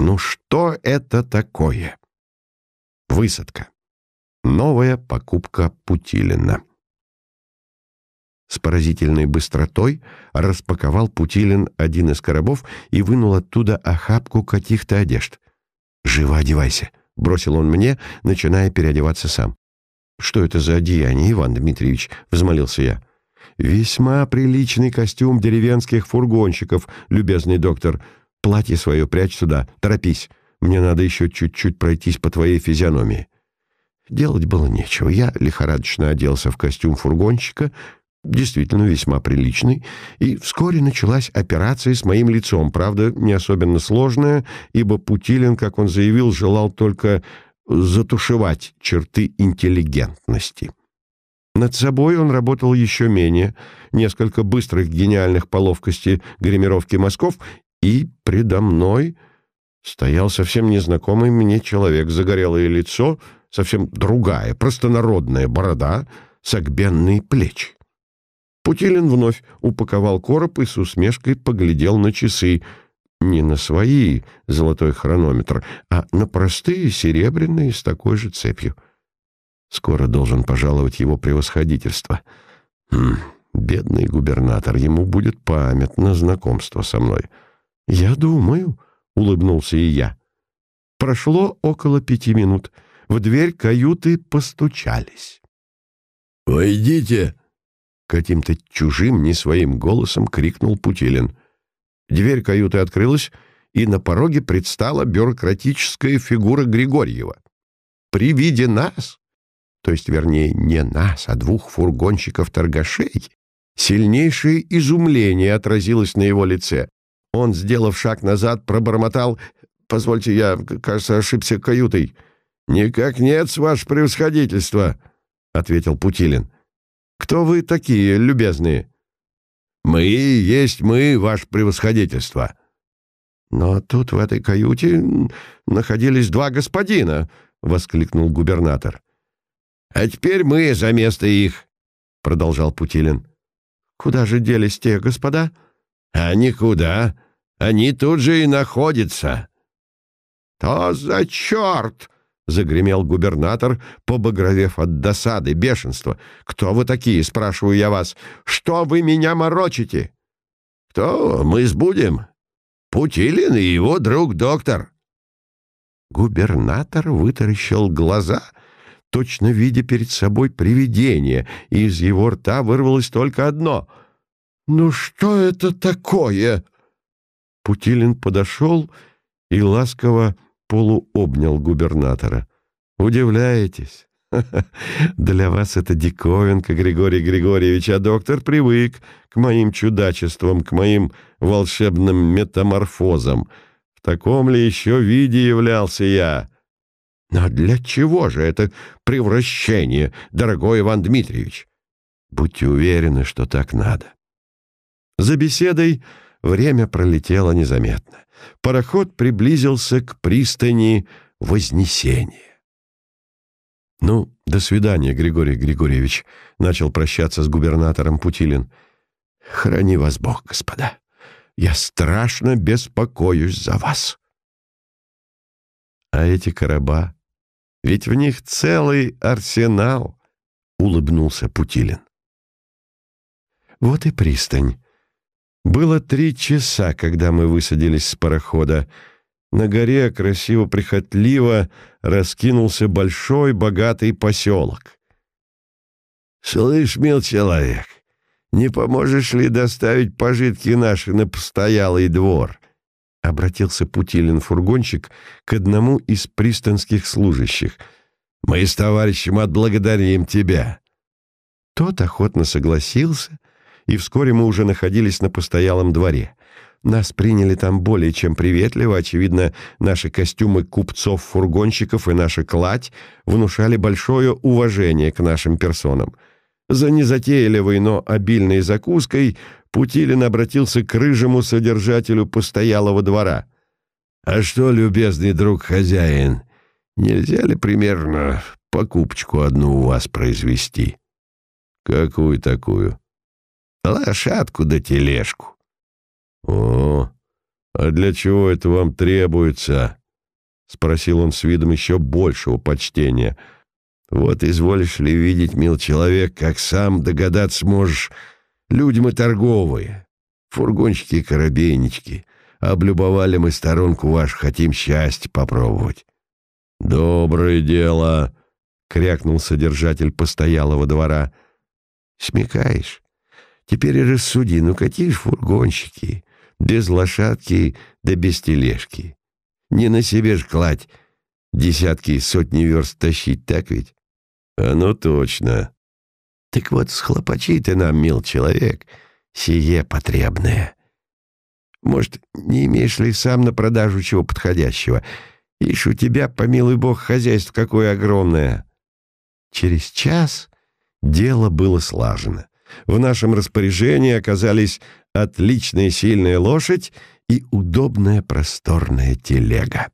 Ну что это такое? Высадка. Новая покупка Путилина. С поразительной быстротой распаковал Путилин один из коробов и вынул оттуда охапку каких-то одежд. «Живо одевайся», — бросил он мне, начиная переодеваться сам. «Что это за одеяние, Иван Дмитриевич?» — взмолился я. «Весьма приличный костюм деревенских фургонщиков, любезный доктор. Платье свое прячь сюда, торопись. Мне надо еще чуть-чуть пройтись по твоей физиономии». Делать было нечего. Я лихорадочно оделся в костюм фургонщика, действительно весьма приличный, и вскоре началась операция с моим лицом, правда, не особенно сложная, ибо Путилин, как он заявил, желал только затушевать черты интеллигентности. Над собой он работал еще менее, несколько быстрых гениальных по ловкости гримировки мазков, и предо мной стоял совсем незнакомый мне человек, загорелое лицо, совсем другая, простонародная борода, согбенные плечи. Путилин вновь упаковал короб и с усмешкой поглядел на часы. Не на свои золотой хронометр, а на простые серебряные с такой же цепью. Скоро должен пожаловать его превосходительство. Хм, бедный губернатор, ему будет памятно знакомство со мной. «Я думаю», — улыбнулся и я. Прошло около пяти минут. В дверь каюты постучались. «Войдите!» Каким-то чужим, не своим голосом крикнул Путилин. Дверь каюты открылась, и на пороге предстала бюрократическая фигура Григорьева. При виде нас, то есть, вернее, не нас, а двух фургонщиков-торгашей, сильнейшее изумление отразилось на его лице. Он, сделав шаг назад, пробормотал «Позвольте, я, кажется, ошибся каютой». «Никак нет, ваше превосходительство», — ответил Путилин. Кто вы такие, любезные?» «Мы есть мы, ваше превосходительство». «Но тут в этой каюте находились два господина», — воскликнул губернатор. «А теперь мы за место их», — продолжал Путилин. «Куда же делись те господа?» «А никуда. Они тут же и находятся». «То за черт!» Загремел губернатор, побагровев от досады, бешенства. «Кто вы такие?» — спрашиваю я вас. «Что вы меня морочите?» «Кто мы сбудем?» «Путилин и его друг-доктор». Губернатор вытаращил глаза, точно видя перед собой привидение, и из его рта вырвалось только одно. «Ну что это такое?» Путилин подошел и ласково полуобнял губернатора. «Удивляетесь? Для вас это диковинка, Григорий Григорьевич, а доктор привык к моим чудачествам, к моим волшебным метаморфозам. В таком ли еще виде являлся я?» «Но для чего же это превращение, дорогой Иван Дмитриевич?» «Будьте уверены, что так надо». За беседой время пролетело незаметно пароход приблизился к пристани Вознесения. «Ну, до свидания, Григорий Григорьевич», — начал прощаться с губернатором Путилин. «Храни вас Бог, господа. Я страшно беспокоюсь за вас». «А эти короба? Ведь в них целый арсенал», — улыбнулся Путилин. «Вот и пристань», было три часа, когда мы высадились с парохода. На горе красиво-прихотливо раскинулся большой богатый поселок. «Слышь, мил человек, не поможешь ли доставить пожитки наши на постоялый двор?» — обратился Путилин-фургонщик к одному из пристанских служащих. «Мы с товарищем отблагодарим тебя». Тот охотно согласился — и вскоре мы уже находились на постоялом дворе. Нас приняли там более чем приветливо, очевидно, наши костюмы купцов-фургонщиков и наша кладь внушали большое уважение к нашим персонам. За незатейливой, но обильной закуской Путилин обратился к рыжему содержателю постоялого двора. «А что, любезный друг хозяин, нельзя ли примерно покупочку одну у вас произвести?» «Какую такую?» Лошадку да тележку. О, «А для чего это вам требуется?» — спросил он с видом еще большего почтения. «Вот изволишь ли видеть, мил человек, как сам догадаться можешь, люди мы торговые, фургончики и. Облюбовали мы сторонку ваш, хотим счастье попробовать». «Доброе дело!» — крякнул содержатель постоялого двора. «Смекаешь? Теперь рассуди, ну какие фургонщики, без лошадки да без тележки. Не на себе ж кладь, десятки и сотни верст тащить, так ведь? Ну точно. Так вот, схлопочи ты нам, мил человек, сие потребное. Может, не имеешь ли сам на продажу чего подходящего? Ишь, у тебя, помилуй бог, хозяйство какое огромное. Через час дело было слажено. В нашем распоряжении оказались отличная сильная лошадь и удобная просторная телега.